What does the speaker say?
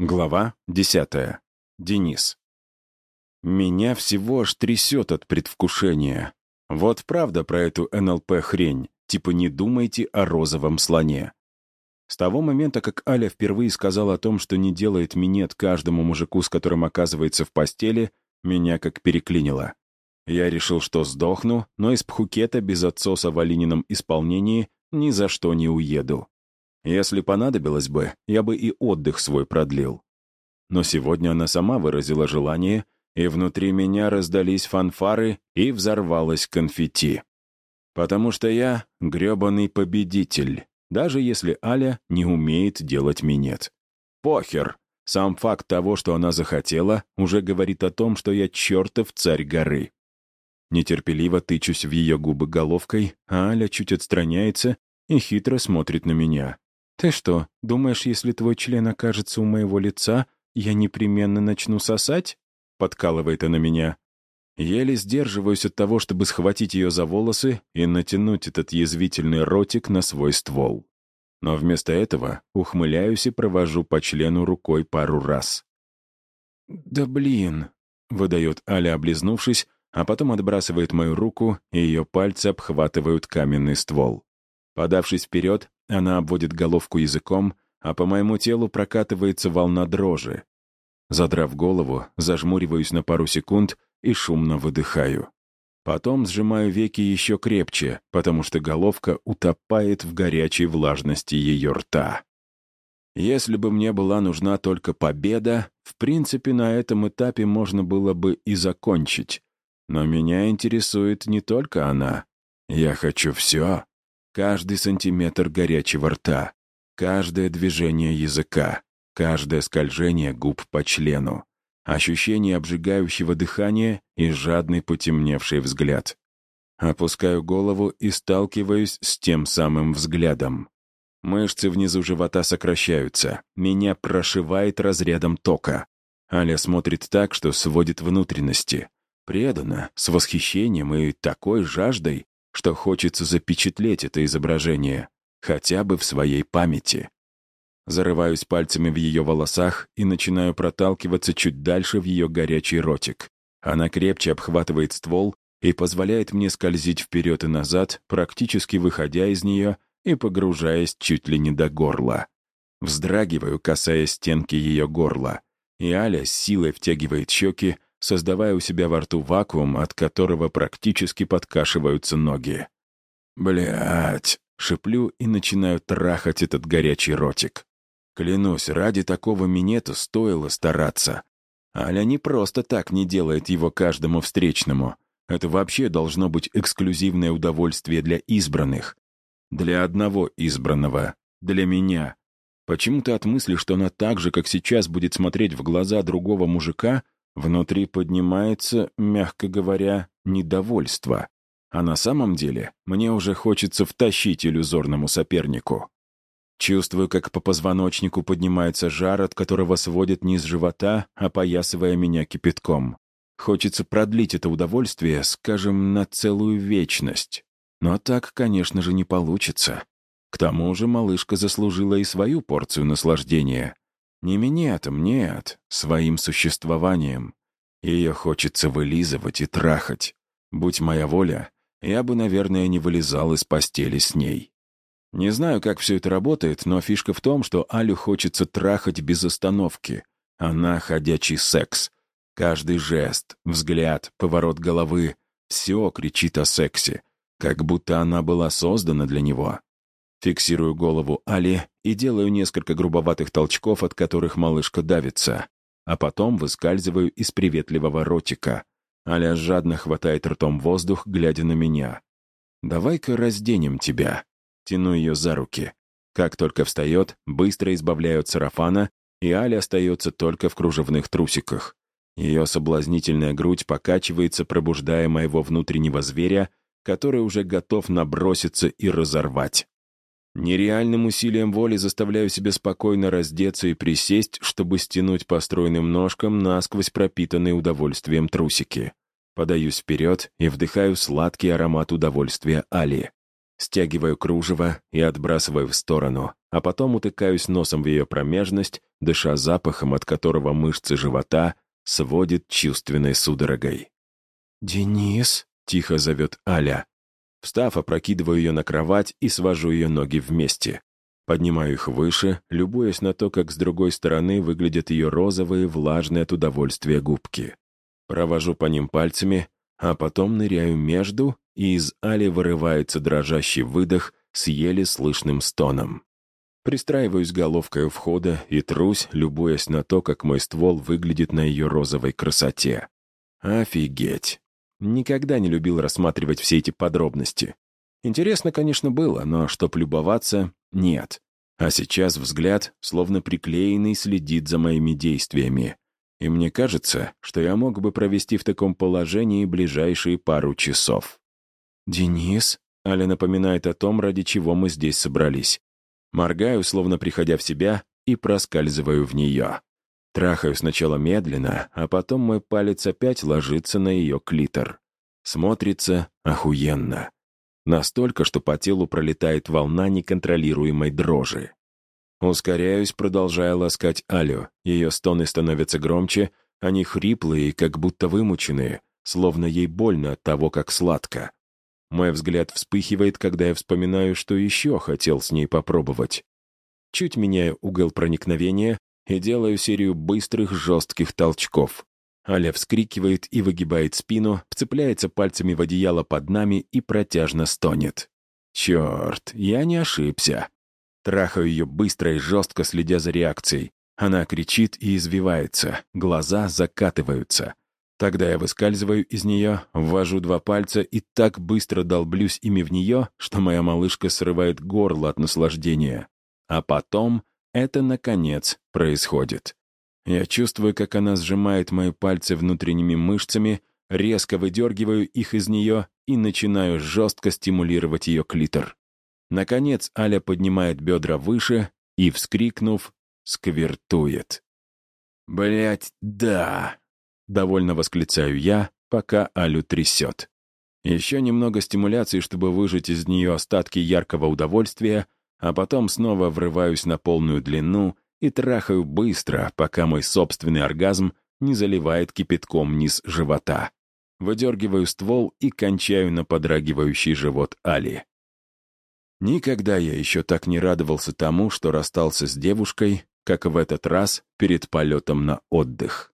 Глава 10. Денис. Меня всего аж трясет от предвкушения. Вот правда про эту НЛП-хрень, типа не думайте о розовом слоне. С того момента, как Аля впервые сказала о том, что не делает минет каждому мужику, с которым оказывается в постели, меня как переклинило. Я решил, что сдохну, но из Пхукета без отсоса в Алинином исполнении ни за что не уеду. Если понадобилось бы, я бы и отдых свой продлил. Но сегодня она сама выразила желание, и внутри меня раздались фанфары и взорвалось конфетти. Потому что я — грёбаный победитель, даже если Аля не умеет делать минет. Похер. Сам факт того, что она захотела, уже говорит о том, что я чертов царь горы. Нетерпеливо тычусь в ее губы головкой, а Аля чуть отстраняется и хитро смотрит на меня. «Ты что, думаешь, если твой член окажется у моего лица, я непременно начну сосать?» — подкалывает она меня. Еле сдерживаюсь от того, чтобы схватить ее за волосы и натянуть этот язвительный ротик на свой ствол. Но вместо этого ухмыляюсь и провожу по члену рукой пару раз. «Да блин!» — выдает Аля, облизнувшись, а потом отбрасывает мою руку, и ее пальцы обхватывают каменный ствол. Подавшись вперед, она обводит головку языком, а по моему телу прокатывается волна дрожи. Задрав голову, зажмуриваюсь на пару секунд и шумно выдыхаю. Потом сжимаю веки еще крепче, потому что головка утопает в горячей влажности ее рта. Если бы мне была нужна только победа, в принципе, на этом этапе можно было бы и закончить. Но меня интересует не только она. Я хочу все каждый сантиметр горячего рта, каждое движение языка, каждое скольжение губ по члену, ощущение обжигающего дыхания и жадный потемневший взгляд. Опускаю голову и сталкиваюсь с тем самым взглядом. Мышцы внизу живота сокращаются, меня прошивает разрядом тока. Аля смотрит так, что сводит внутренности. Преданно, с восхищением и такой жаждой, что хочется запечатлеть это изображение, хотя бы в своей памяти. Зарываюсь пальцами в ее волосах и начинаю проталкиваться чуть дальше в ее горячий ротик. Она крепче обхватывает ствол и позволяет мне скользить вперед и назад, практически выходя из нее и погружаясь чуть ли не до горла. Вздрагиваю, касаясь стенки ее горла, и Аля с силой втягивает щеки, создавая у себя во рту вакуум, от которого практически подкашиваются ноги. Блять, шиплю и начинаю трахать этот горячий ротик. Клянусь, ради такого минета стоило стараться. Аля не просто так не делает его каждому встречному. Это вообще должно быть эксклюзивное удовольствие для избранных. Для одного избранного. Для меня. Почему-то от мысли, что она так же, как сейчас, будет смотреть в глаза другого мужика, Внутри поднимается, мягко говоря, недовольство. А на самом деле мне уже хочется втащить иллюзорному сопернику. Чувствую, как по позвоночнику поднимается жар, от которого сводит низ живота, опоясывая меня кипятком. Хочется продлить это удовольствие, скажем, на целую вечность. Но так, конечно же, не получится. К тому же малышка заслужила и свою порцию наслаждения. Не минетом, нет, своим существованием. Ее хочется вылизывать и трахать. Будь моя воля, я бы, наверное, не вылезал из постели с ней. Не знаю, как все это работает, но фишка в том, что Алю хочется трахать без остановки. Она — ходячий секс. Каждый жест, взгляд, поворот головы — все кричит о сексе, как будто она была создана для него. Фиксирую голову Али и делаю несколько грубоватых толчков, от которых малышка давится. А потом выскальзываю из приветливого ротика. Аля жадно хватает ртом воздух, глядя на меня. «Давай-ка разденем тебя». Тяну ее за руки. Как только встает, быстро избавляю от сарафана, и Аля остается только в кружевных трусиках. Ее соблазнительная грудь покачивается, пробуждая моего внутреннего зверя, который уже готов наброситься и разорвать. Нереальным усилием воли заставляю себя спокойно раздеться и присесть, чтобы стянуть по стройным ножкам насквозь пропитанные удовольствием трусики. Подаюсь вперед и вдыхаю сладкий аромат удовольствия Али. Стягиваю кружево и отбрасываю в сторону, а потом утыкаюсь носом в ее промежность дыша запахом, от которого мышцы живота сводит чувственной судорогой. «Денис?» — тихо зовет Аля. Встав, опрокидываю ее на кровать и свожу ее ноги вместе. Поднимаю их выше, любуясь на то, как с другой стороны выглядят ее розовые, влажные от удовольствия губки. Провожу по ним пальцами, а потом ныряю между, и из Али вырывается дрожащий выдох с еле слышным стоном. Пристраиваюсь головкой у входа и трусь, любуясь на то, как мой ствол выглядит на ее розовой красоте. Офигеть! Никогда не любил рассматривать все эти подробности. Интересно, конечно, было, но чтоб любоваться — нет. А сейчас взгляд, словно приклеенный, следит за моими действиями. И мне кажется, что я мог бы провести в таком положении ближайшие пару часов. «Денис?» — Аля напоминает о том, ради чего мы здесь собрались. Моргаю, словно приходя в себя, и проскальзываю в нее. Трахаю сначала медленно, а потом мой палец опять ложится на ее клитор. Смотрится охуенно. Настолько, что по телу пролетает волна неконтролируемой дрожи. Ускоряюсь, продолжая ласкать Алю. Ее стоны становятся громче, они хриплые, как будто вымученные, словно ей больно от того, как сладко. Мой взгляд вспыхивает, когда я вспоминаю, что еще хотел с ней попробовать. Чуть меняю угол проникновения и делаю серию быстрых жестких толчков. Аля вскрикивает и выгибает спину, вцепляется пальцами в одеяло под нами и протяжно стонет. Черт, я не ошибся. Трахаю ее быстро и жестко, следя за реакцией. Она кричит и извивается, глаза закатываются. Тогда я выскальзываю из нее, ввожу два пальца и так быстро долблюсь ими в нее, что моя малышка срывает горло от наслаждения. А потом это, наконец, происходит. Я чувствую, как она сжимает мои пальцы внутренними мышцами, резко выдергиваю их из нее и начинаю жестко стимулировать ее клитор. Наконец Аля поднимает бедра выше и, вскрикнув, сквертует. Блять, да!» Довольно восклицаю я, пока Алю трясет. Еще немного стимуляции, чтобы выжать из нее остатки яркого удовольствия, а потом снова врываюсь на полную длину и трахаю быстро, пока мой собственный оргазм не заливает кипятком низ живота. Выдергиваю ствол и кончаю на подрагивающий живот Али. Никогда я еще так не радовался тому, что расстался с девушкой, как в этот раз перед полетом на отдых.